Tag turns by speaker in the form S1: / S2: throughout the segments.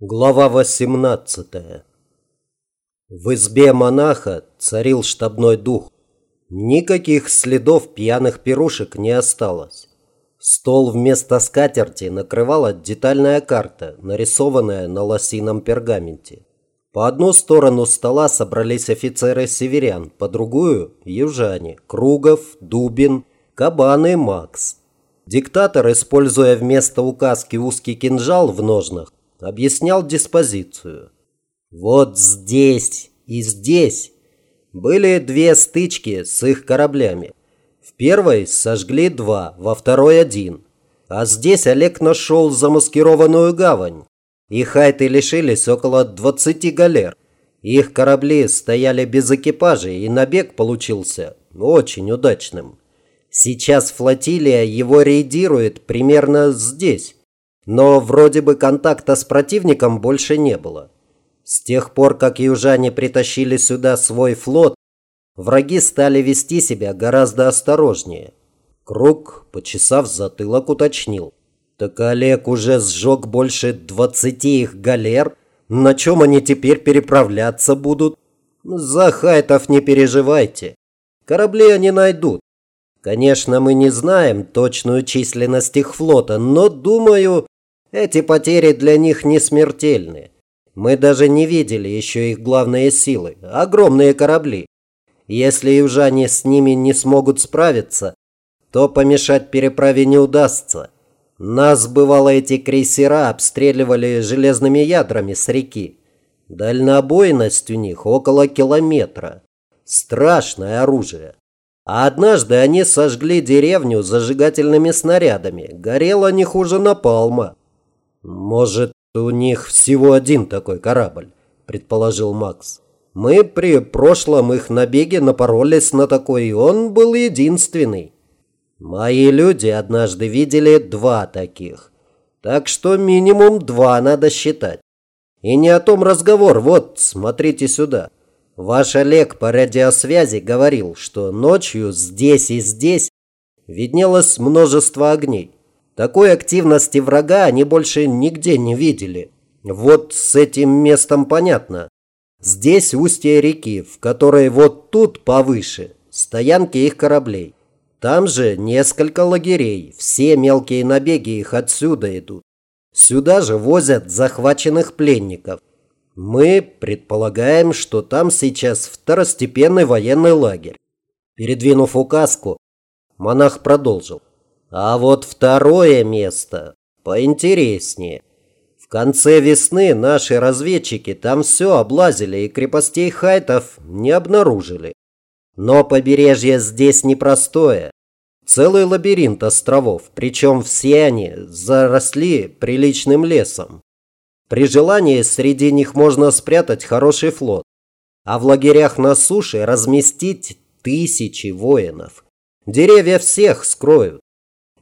S1: Глава 18 В избе монаха царил штабной дух. Никаких следов пьяных пирушек не осталось. Стол вместо скатерти накрывала детальная карта, нарисованная на лосином пергаменте. По одну сторону стола собрались офицеры северян, по другую – южане – Кругов, Дубин, Кабан и Макс. Диктатор, используя вместо указки узкий кинжал в ножнах, объяснял диспозицию. Вот здесь и здесь были две стычки с их кораблями. В первой сожгли два, во второй один. А здесь Олег нашел замаскированную гавань. И хайты лишились около 20 галер. Их корабли стояли без экипажей, и набег получился очень удачным. Сейчас флотилия его рейдирует примерно здесь. Но вроде бы контакта с противником больше не было. С тех пор, как южане притащили сюда свой флот, враги стали вести себя гораздо осторожнее. Круг, почесав затылок, уточнил. Так Олег уже сжег больше двадцати их галер. На чем они теперь переправляться будут? За хайтов не переживайте. Корабли они найдут. Конечно, мы не знаем точную численность их флота, но, думаю, эти потери для них не смертельны. Мы даже не видели еще их главные силы – огромные корабли. Если южане с ними не смогут справиться, то помешать переправе не удастся. Нас, бывало, эти крейсера обстреливали железными ядрами с реки. Дальнобойность у них около километра. Страшное оружие. А однажды они сожгли деревню зажигательными снарядами. Горело не хуже напалма. «Может, у них всего один такой корабль», – предположил Макс. «Мы при прошлом их набеге напоролись на такой, и он был единственный. Мои люди однажды видели два таких. Так что минимум два надо считать. И не о том разговор, вот, смотрите сюда. Ваш Олег по радиосвязи говорил, что ночью здесь и здесь виднелось множество огней. Такой активности врага они больше нигде не видели. Вот с этим местом понятно. Здесь устье реки, в которой вот тут повыше стоянки их кораблей. Там же несколько лагерей, все мелкие набеги их отсюда идут. Сюда же возят захваченных пленников. Мы предполагаем, что там сейчас второстепенный военный лагерь. Передвинув указку, монах продолжил. А вот второе место поинтереснее. В конце весны наши разведчики там все облазили и крепостей хайтов не обнаружили. Но побережье здесь непростое. Целый лабиринт островов, причем все они заросли приличным лесом. При желании среди них можно спрятать хороший флот, а в лагерях на суше разместить тысячи воинов. Деревья всех скроют.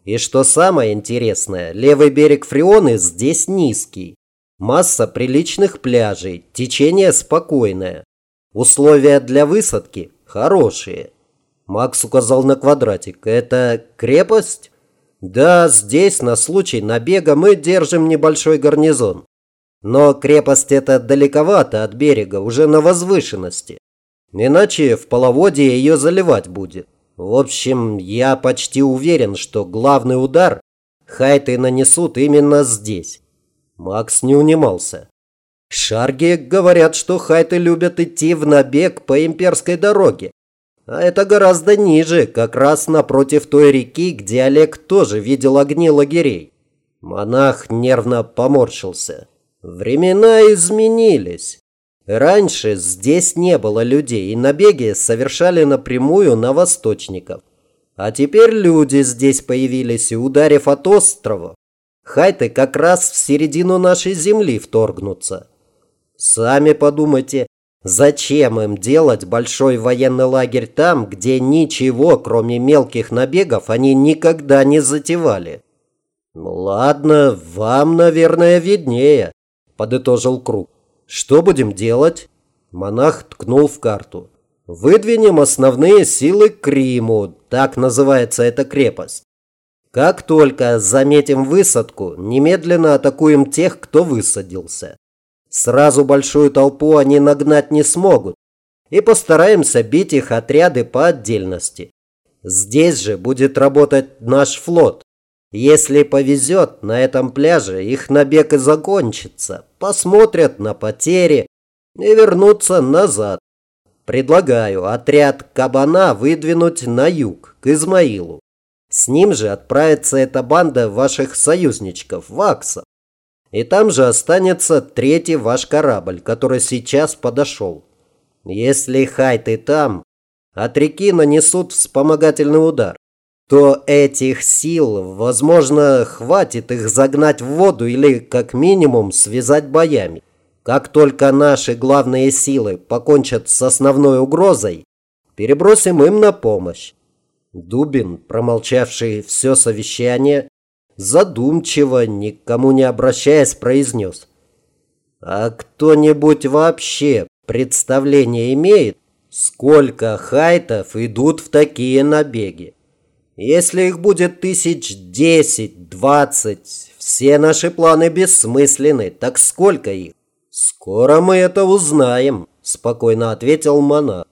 S1: И что самое интересное, левый берег Фрионы здесь низкий. Масса приличных пляжей, течение спокойное. Условия для высадки хорошие. Макс указал на квадратик. Это крепость? Да, здесь на случай набега мы держим небольшой гарнизон. Но крепость эта далековато от берега, уже на возвышенности. Иначе в половодье ее заливать будет. В общем, я почти уверен, что главный удар хайты нанесут именно здесь. Макс не унимался. Шарги говорят, что хайты любят идти в набег по имперской дороге. А это гораздо ниже, как раз напротив той реки, где Олег тоже видел огни лагерей. Монах нервно поморщился. Времена изменились. Раньше здесь не было людей, и набеги совершали напрямую на восточников. А теперь люди здесь появились, и ударив от острова, хайты как раз в середину нашей земли вторгнутся. Сами подумайте, зачем им делать большой военный лагерь там, где ничего, кроме мелких набегов, они никогда не затевали? «Ладно, вам, наверное, виднее», – подытожил Круг. Что будем делать? Монах ткнул в карту. Выдвинем основные силы к Риму, так называется эта крепость. Как только заметим высадку, немедленно атакуем тех, кто высадился. Сразу большую толпу они нагнать не смогут. И постараемся бить их отряды по отдельности. Здесь же будет работать наш флот. Если повезет, на этом пляже их набег и закончится. Посмотрят на потери и вернутся назад. Предлагаю отряд Кабана выдвинуть на юг, к Измаилу. С ним же отправится эта банда ваших союзничков, ваксов. И там же останется третий ваш корабль, который сейчас подошел. Если хайты там, от реки нанесут вспомогательный удар то этих сил, возможно, хватит их загнать в воду или, как минимум, связать боями. Как только наши главные силы покончат с основной угрозой, перебросим им на помощь. Дубин, промолчавший все совещание, задумчиво, никому не обращаясь, произнес. А кто-нибудь вообще представление имеет, сколько хайтов идут в такие набеги? Если их будет тысяч десять, двадцать, все наши планы бессмысленны. Так сколько их? Скоро мы это узнаем, спокойно ответил Мона.